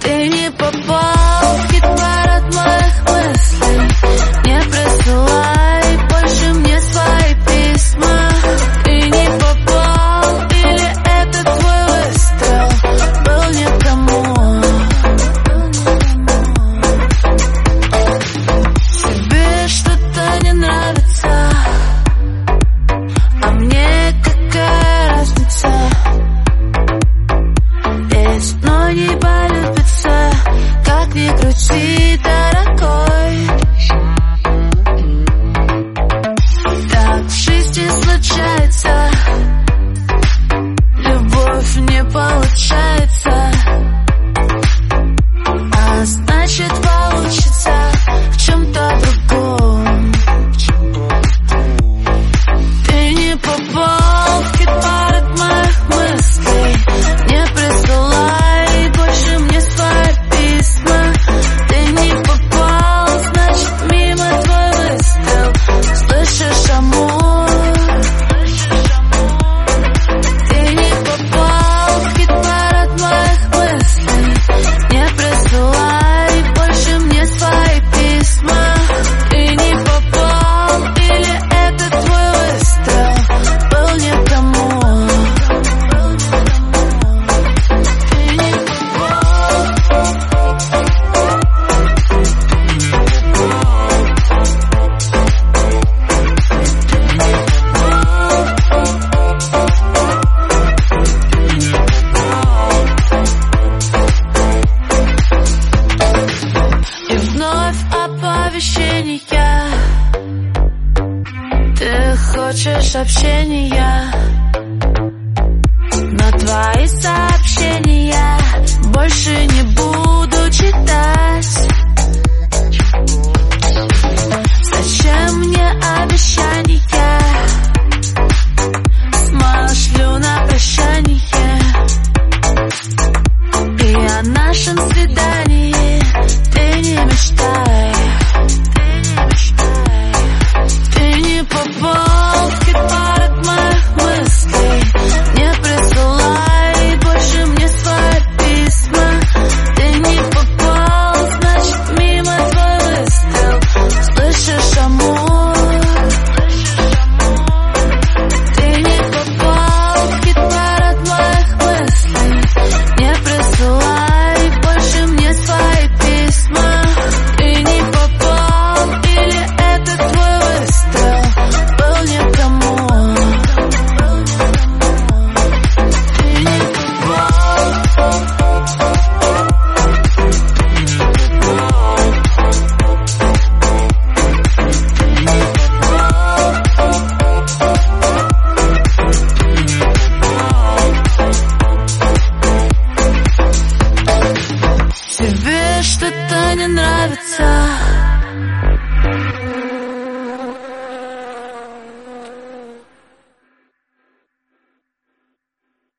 Did Ответ ручи дорогой Так в жизни случается прощения Ты хочешь общения? Но твои сообщения больше не будут